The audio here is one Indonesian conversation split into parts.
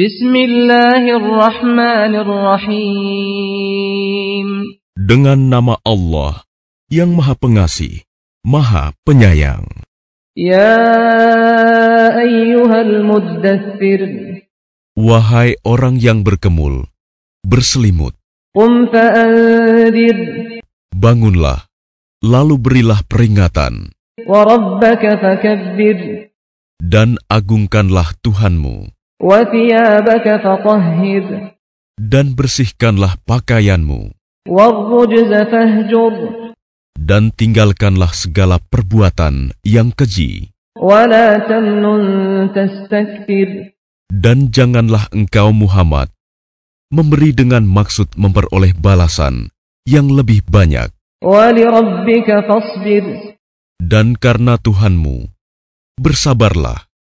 Bismillahirrahmanirrahim. Dengan nama Allah yang Maha Pengasih, Maha Penyayang. Ya ayyuhal muddathir. Wahai orang yang berkemul, berselimut, fa'andir. bangunlah, lalu berilah peringatan, Wa rabbaka fakabbir. dan agungkanlah Tuhanmu. Dan bersihkanlah pakaianmu, dan tinggalkanlah segala perbuatan yang keji. Dan janganlah engkau Muhammad memberi dengan maksud memperoleh balasan yang lebih banyak. Dan karena Tuhanmu, bersabarlah.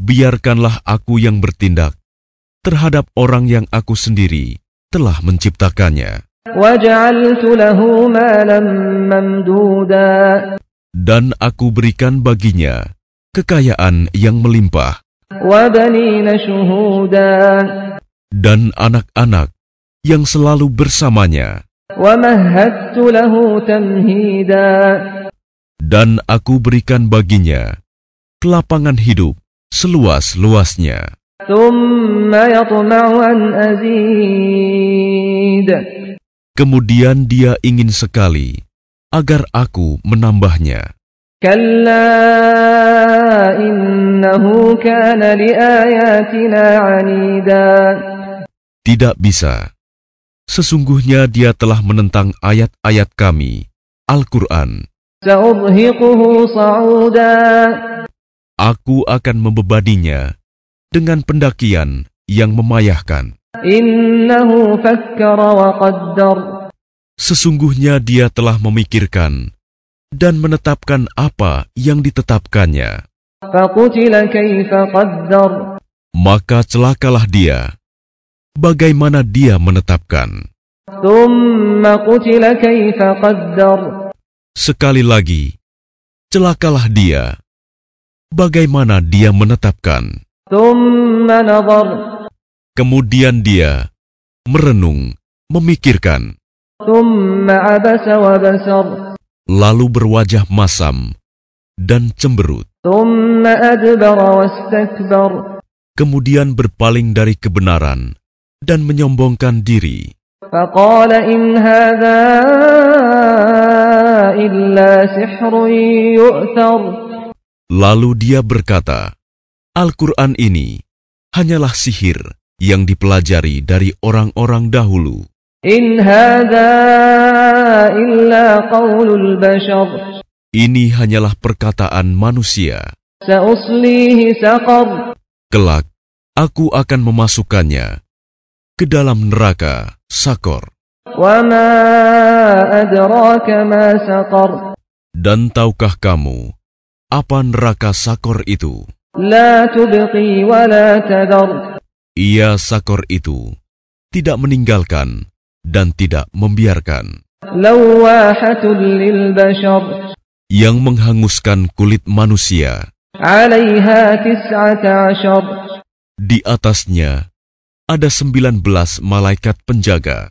biarkanlah aku yang bertindak terhadap orang yang aku sendiri telah menciptakannya. Dan aku berikan baginya kekayaan yang melimpah. Dan anak-anak yang selalu bersamanya. Dan aku berikan baginya kelapangan hidup seluas-luasnya. Kemudian dia ingin sekali agar aku menambahnya. Tidak bisa. Sesungguhnya dia telah menentang ayat-ayat kami, Al-Quran. Aku akan membebadinya dengan pendakian yang memayahkan. Sesungguhnya dia telah memikirkan dan menetapkan apa yang ditetapkannya. Maka celakalah dia, bagaimana dia menetapkan. Sekali lagi, celakalah dia, bagaimana dia menetapkan. Kemudian dia merenung, memikirkan. Lalu berwajah masam dan cemberut. Kemudian berpaling dari kebenaran dan menyombongkan diri. Lalu dia berkata, Al-Quran ini hanyalah sihir yang dipelajari dari orang-orang dahulu. In illa. Ini hanyalah perkataan manusia. Kelak, aku akan memasukkannya ke dalam neraka Sakor. Dan tahukah kamu apa neraka Sakor itu? Ia Sakor itu tidak meninggalkan dan tidak membiarkan. Yang menghanguskan kulit manusia. Di atasnya ada sembilan belas malaikat penjaga.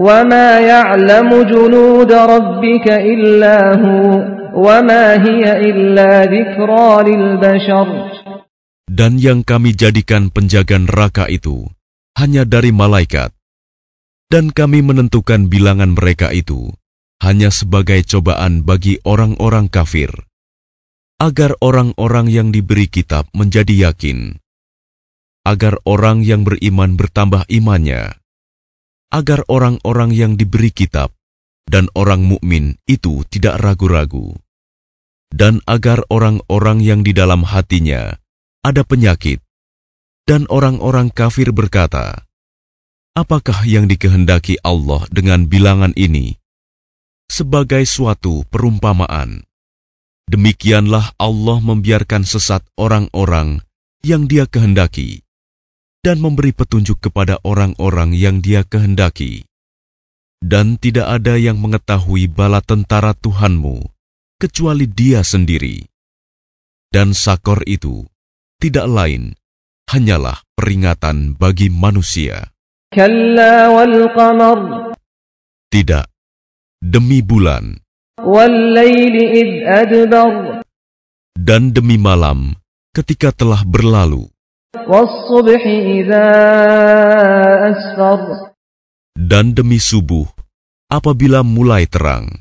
وما يعلم جنود ربك إلا هو وما هي إلا ذكرى للبشر Dan yang kami jadikan penjaga neraka itu hanya dari malaikat. Dan kami menentukan bilangan mereka itu hanya sebagai cobaan bagi orang-orang kafir, agar orang-orang yang diberi kitab menjadi yakin, agar orang yang beriman bertambah imannya, agar orang-orang yang diberi kitab dan orang mukmin itu tidak ragu-ragu, dan agar orang-orang yang di dalam hatinya ada penyakit, dan orang-orang kafir berkata, "Apakah yang dikehendaki Allah dengan bilangan ini?" Sebagai suatu perumpamaan, demikianlah Allah membiarkan sesat orang-orang yang Dia kehendaki dan memberi petunjuk kepada orang-orang yang Dia kehendaki. Dan tidak ada yang mengetahui bala tentara Tuhanmu kecuali Dia sendiri. Dan sakor itu tidak lain hanyalah peringatan bagi manusia. Tidak, demi bulan. Dan demi malam ketika telah berlalu. Dan demi subuh, apabila mulai terang,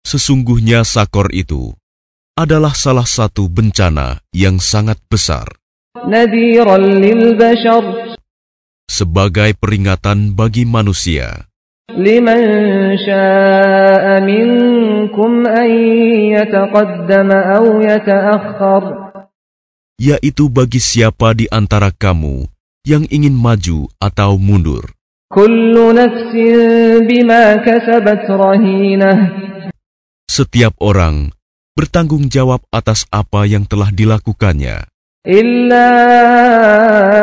sesungguhnya Sakor itu adalah salah satu bencana yang sangat besar. Sebagai peringatan bagi manusia. لمن شاء منكم أن يتقدم أو يتأخر yaitu bagi siapa di antara kamu yang ingin maju atau mundur. كل نفس بما كسبت رهينة Setiap orang bertanggung jawab atas apa yang telah dilakukannya, إلا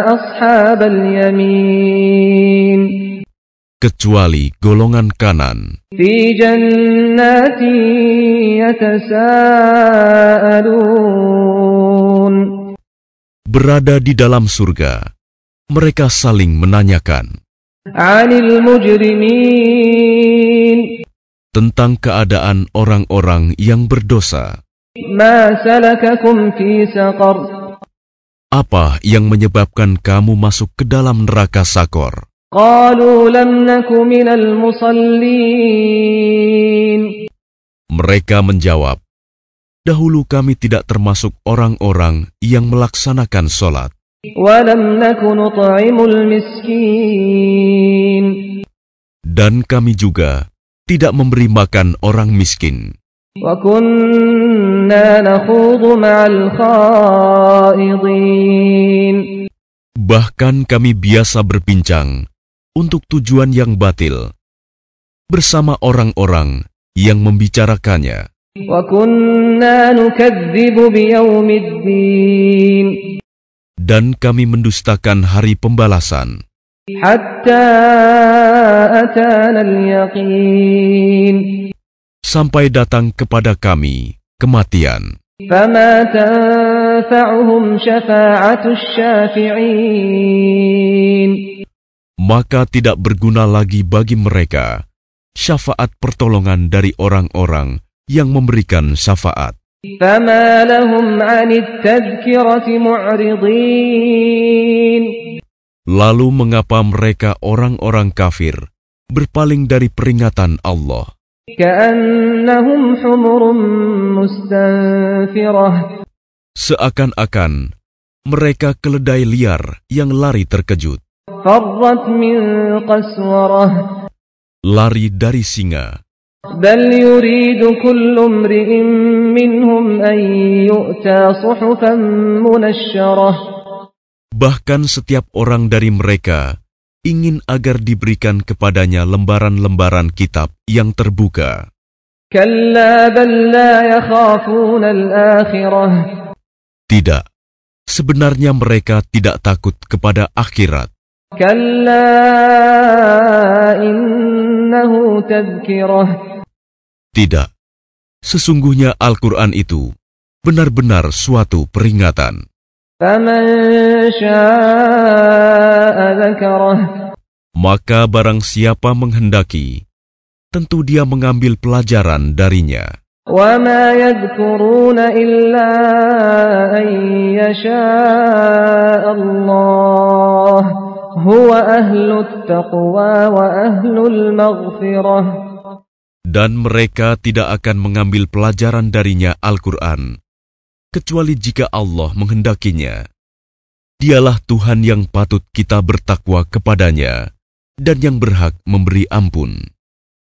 أصحاب اليمين kecuali golongan kanan. Berada di dalam surga, mereka saling menanyakan tentang keadaan orang-orang yang berdosa. Apa yang menyebabkan kamu masuk ke dalam neraka Sakor? Mereka menjawab, Dahulu kami tidak termasuk orang-orang yang melaksanakan sholat. Dan kami juga tidak memberi makan orang miskin. Bahkan kami biasa berbincang untuk tujuan yang batil bersama orang-orang yang membicarakannya. Dan kami mendustakan hari pembalasan. Sampai datang kepada kami kematian maka tidak berguna lagi bagi mereka syafaat pertolongan dari orang-orang yang memberikan syafaat. Lalu mengapa mereka orang-orang kafir berpaling dari peringatan Allah? Seakan-akan mereka keledai liar yang lari terkejut. Lari dari singa. Bahkan setiap orang dari mereka ingin agar diberikan kepadanya lembaran-lembaran kitab yang terbuka. Tidak, sebenarnya mereka tidak takut kepada akhirat. كلا تذكرة Tidak, sesungguhnya Al-Quran itu benar-benar suatu peringatan. فمن شاء ذكره Maka barang siapa menghendaki, tentu dia mengambil pelajaran darinya. وما يذكرون إلا أن يشاء الله Dan mereka tidak akan mengambil pelajaran darinya Al-Quran, kecuali jika Allah menghendakinya. Dialah Tuhan yang patut kita bertakwa kepadanya dan yang berhak memberi ampun.